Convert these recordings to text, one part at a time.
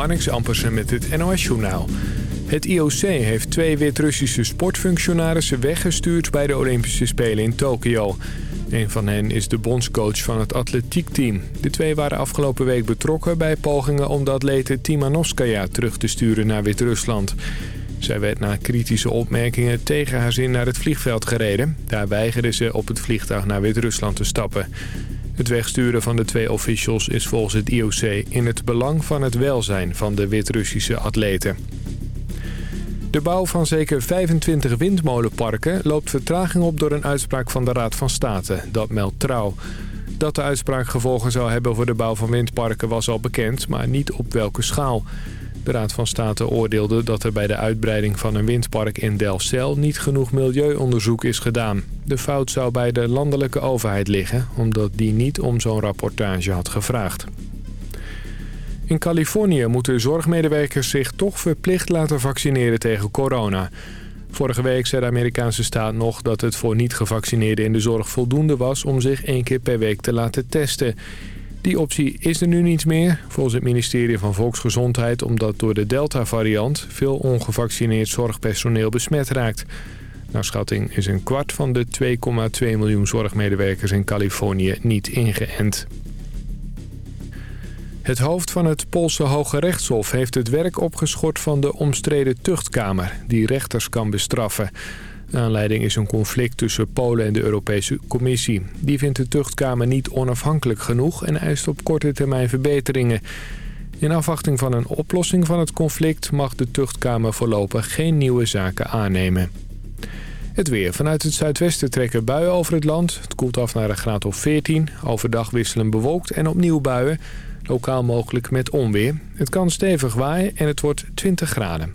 Marnix Ampersen met het NOS-journaal. Het IOC heeft twee Wit-Russische sportfunctionarissen weggestuurd bij de Olympische Spelen in Tokio. Een van hen is de bondscoach van het atletiekteam. De twee waren afgelopen week betrokken bij pogingen om de atlete Timanovskaya terug te sturen naar Wit-Rusland. Zij werd na kritische opmerkingen tegen haar zin naar het vliegveld gereden. Daar weigerde ze op het vliegtuig naar Wit-Rusland te stappen. Het wegsturen van de twee officials is volgens het IOC in het belang van het welzijn van de Wit-Russische atleten. De bouw van zeker 25 windmolenparken loopt vertraging op door een uitspraak van de Raad van State. Dat meldt Trouw. Dat de uitspraak gevolgen zou hebben voor de bouw van windparken was al bekend, maar niet op welke schaal. De Raad van State oordeelde dat er bij de uitbreiding van een windpark in Delfzijl niet genoeg milieuonderzoek is gedaan. De fout zou bij de landelijke overheid liggen, omdat die niet om zo'n rapportage had gevraagd. In Californië moeten zorgmedewerkers zich toch verplicht laten vaccineren tegen corona. Vorige week zei de Amerikaanse staat nog dat het voor niet-gevaccineerden in de zorg voldoende was om zich één keer per week te laten testen. Die optie is er nu niet meer, volgens het ministerie van Volksgezondheid... omdat door de Delta-variant veel ongevaccineerd zorgpersoneel besmet raakt. Naar schatting is een kwart van de 2,2 miljoen zorgmedewerkers in Californië niet ingeënt. Het hoofd van het Poolse Hoge Rechtshof heeft het werk opgeschort van de omstreden tuchtkamer... die rechters kan bestraffen. Aanleiding is een conflict tussen Polen en de Europese Commissie. Die vindt de tuchtkamer niet onafhankelijk genoeg en eist op korte termijn verbeteringen. In afwachting van een oplossing van het conflict mag de tuchtkamer voorlopig geen nieuwe zaken aannemen. Het weer. Vanuit het zuidwesten trekken buien over het land. Het koelt af naar een graad of 14. Overdag wisselen bewolkt en opnieuw buien. Lokaal mogelijk met onweer. Het kan stevig waaien en het wordt 20 graden.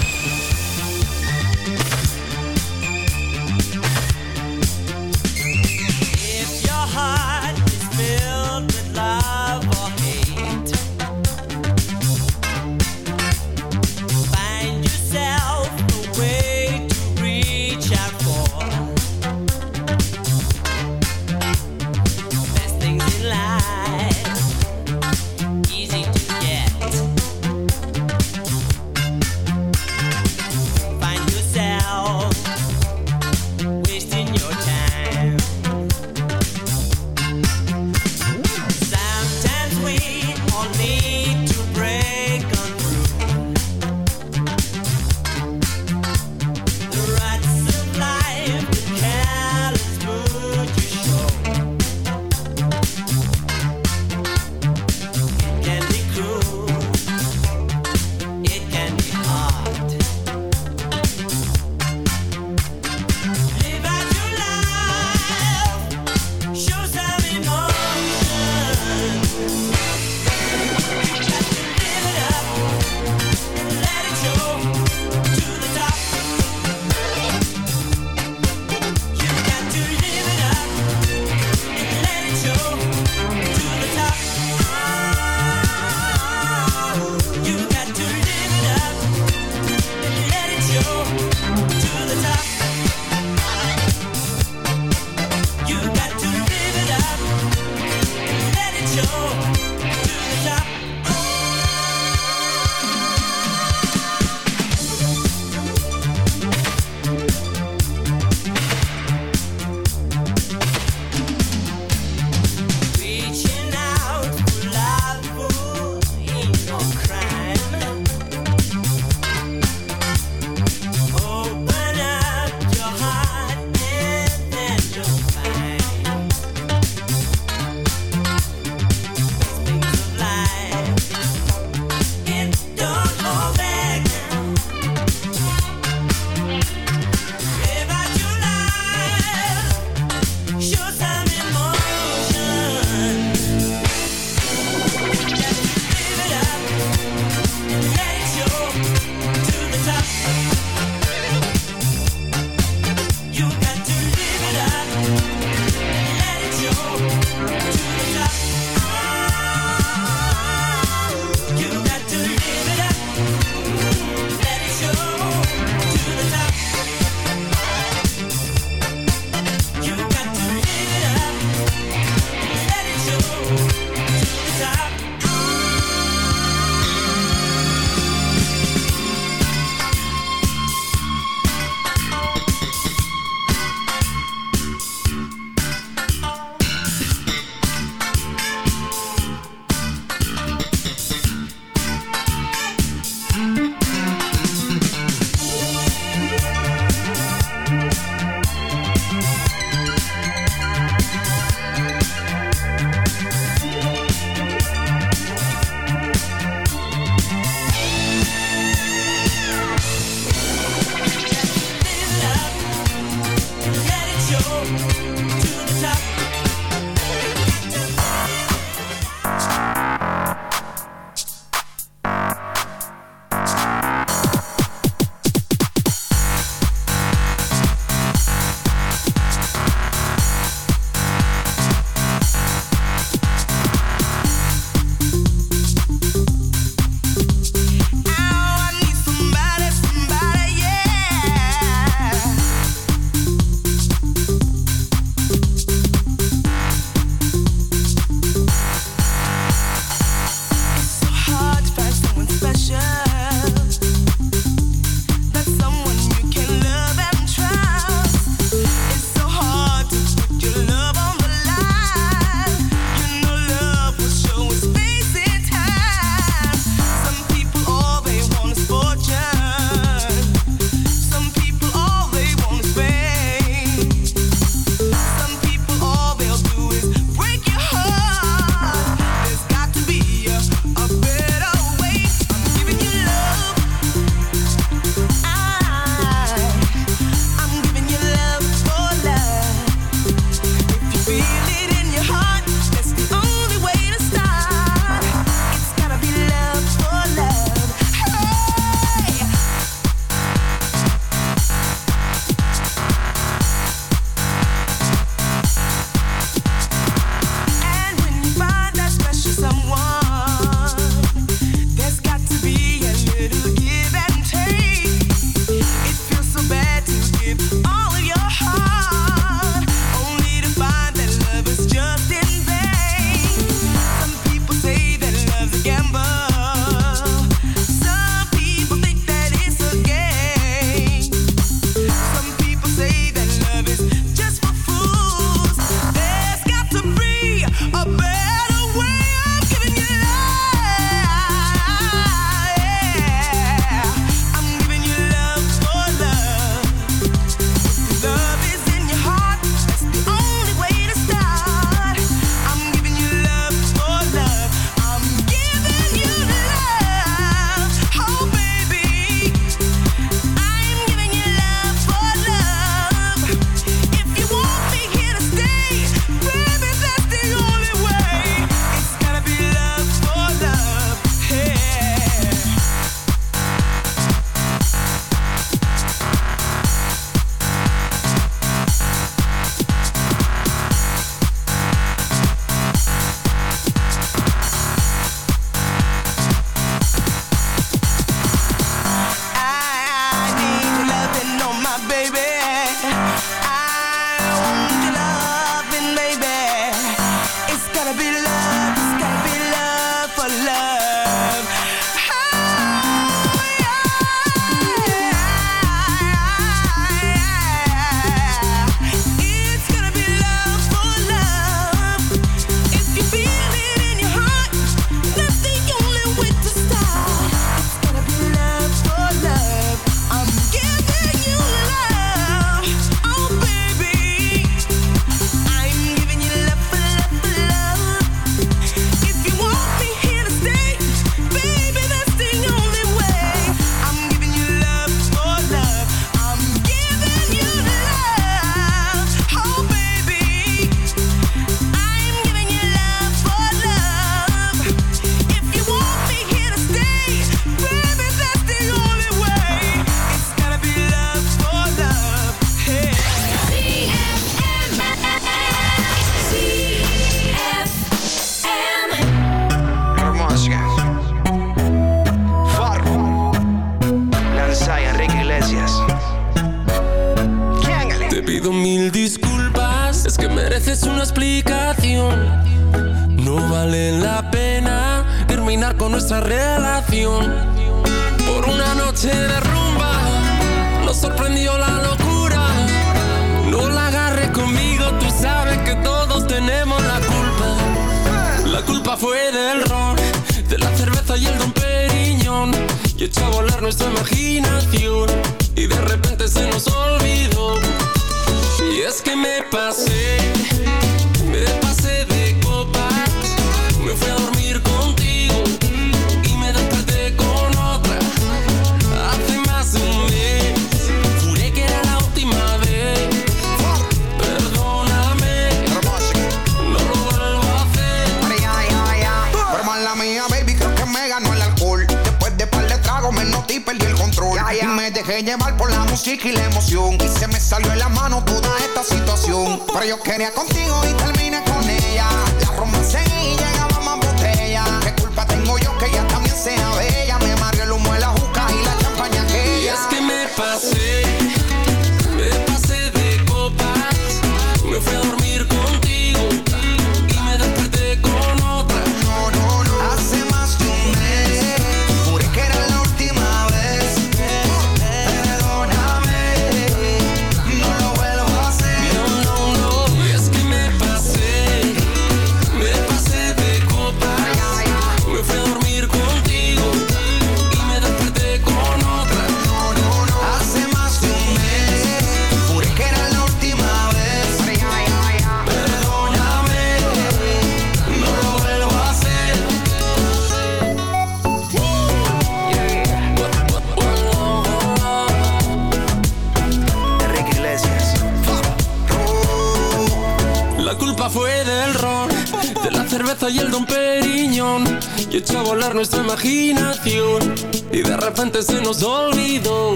olvido.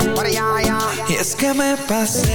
Y es que me pasé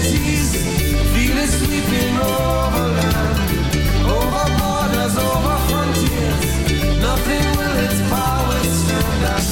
cities, feel it sweeping over land, over borders, over frontiers. Nothing will its power stand.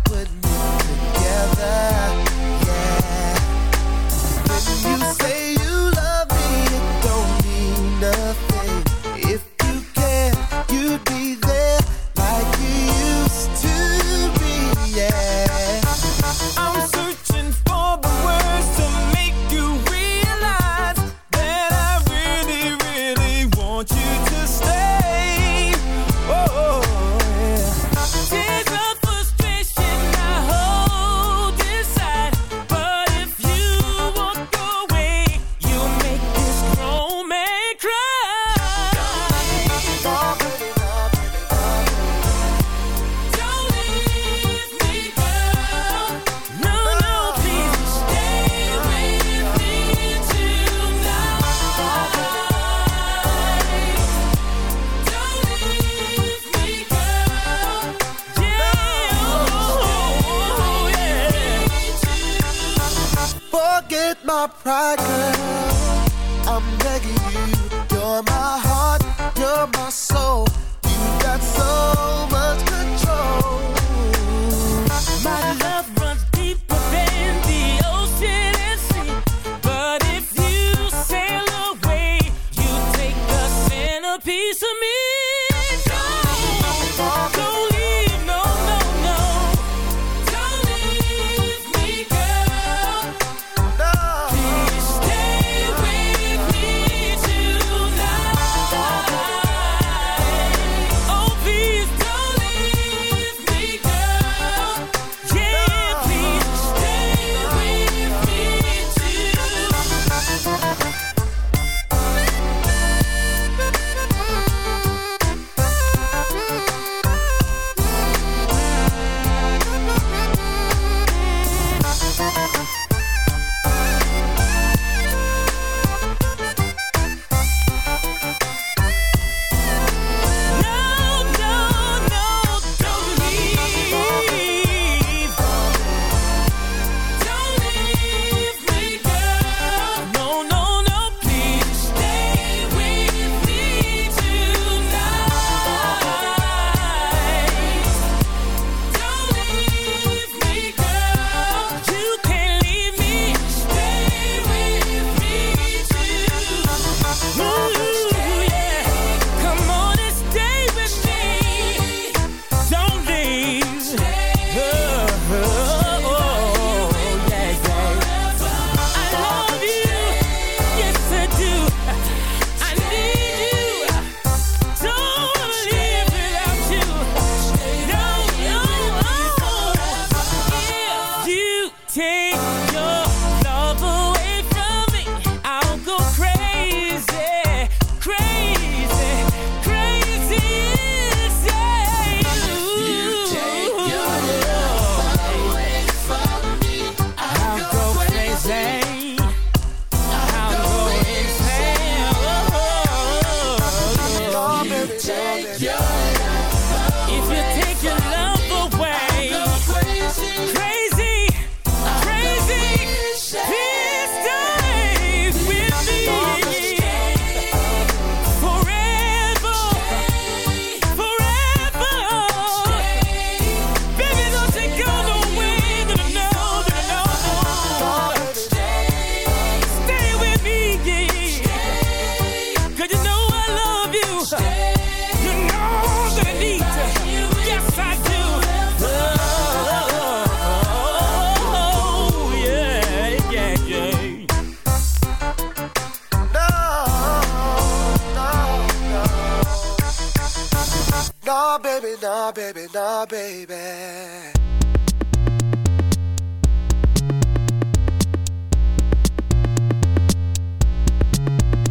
baby, nah, baby.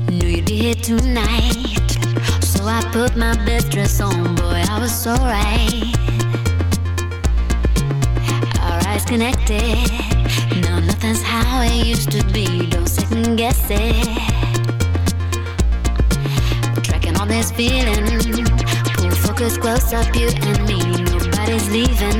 Knew you'd be here tonight, so I put my best dress on. Boy, I was so right. just you and me. Nobody's leaving.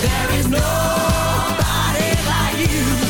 There is nobody like you.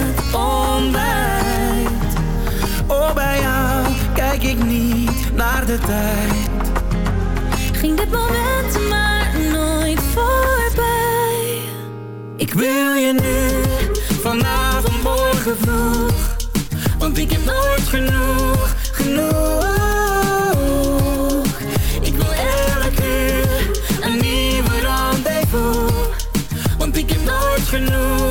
ontbijt. Oh, bij jou kijk ik niet naar de tijd. Ging dit moment maar nooit voorbij. Ik wil je nu, vanavond, morgen vroeg. Want ik heb nooit genoeg, genoeg. Ik wil elke uur een nieuwe rendezvous. Want ik heb nooit genoeg, genoeg.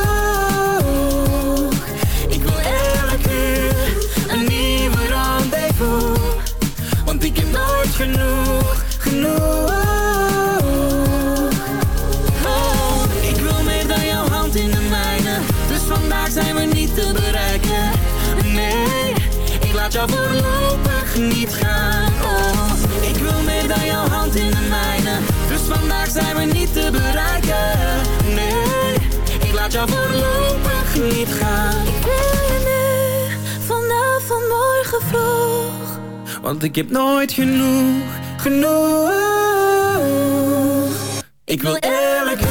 Laat jou voorlopig niet gaan. Ik wil je nu, vanavond, morgen vroeg. Want ik heb nooit genoeg, genoeg. Ik wil elke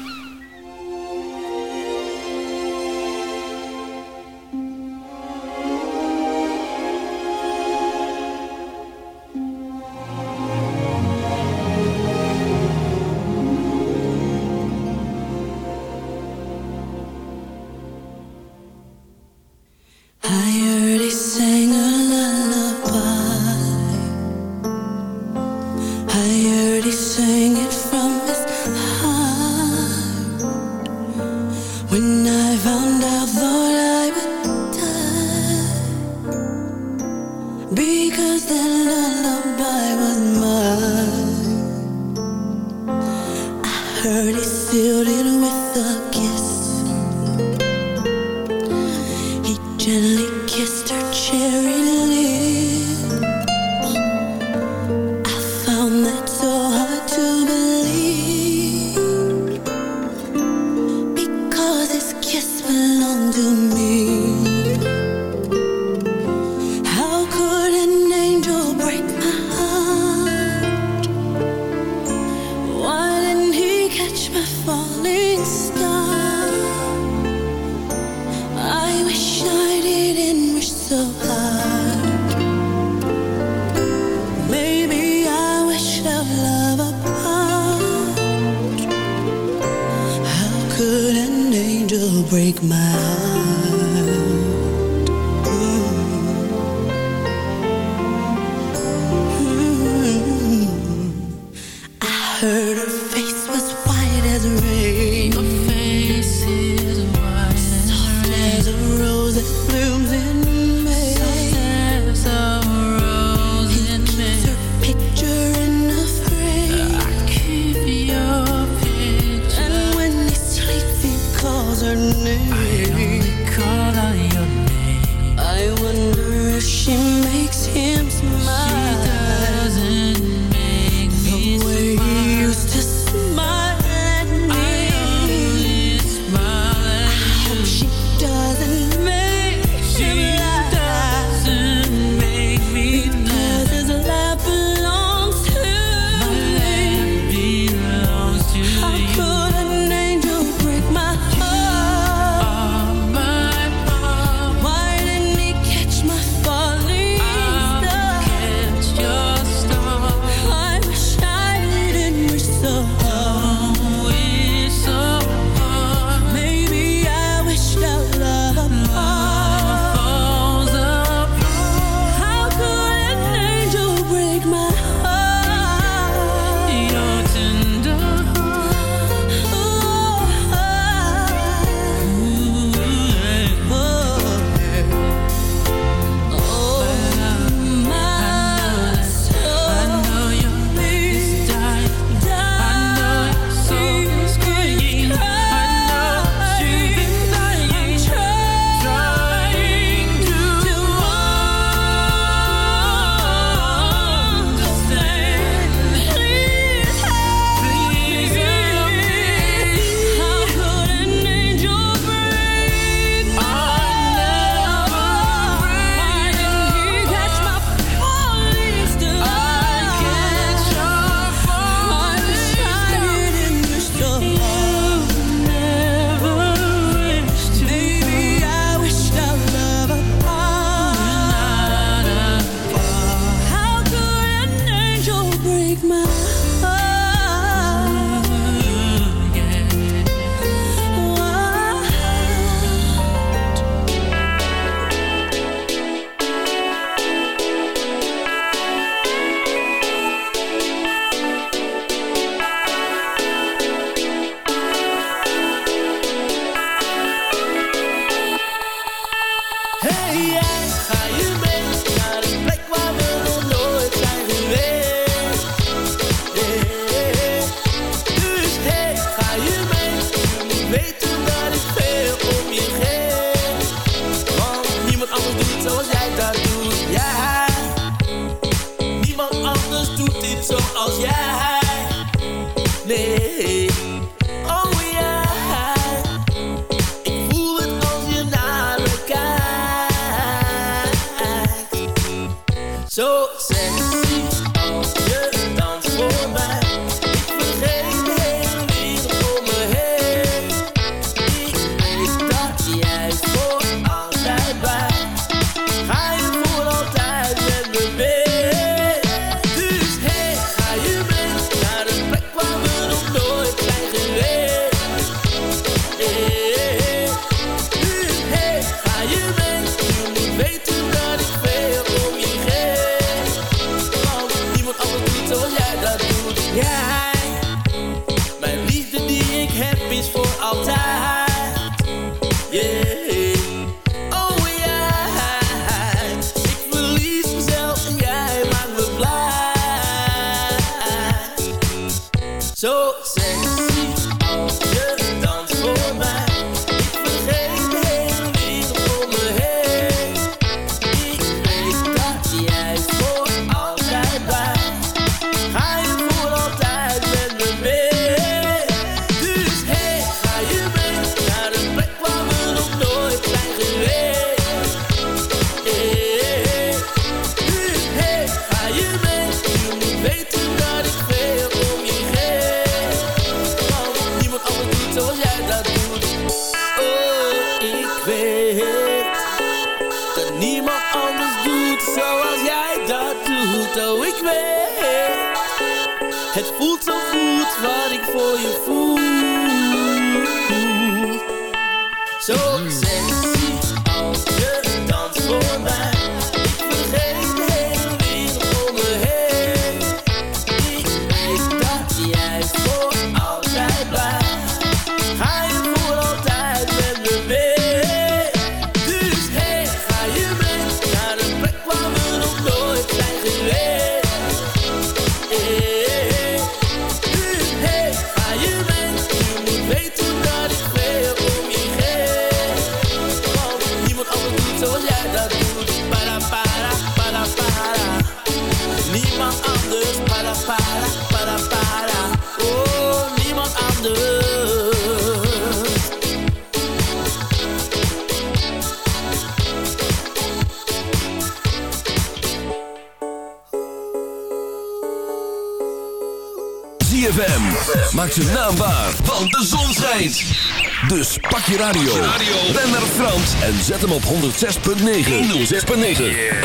Zet hem op 106.9. 106.9.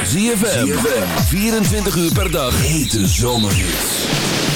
Zie je 24 uur per dag. Hete zomerhits.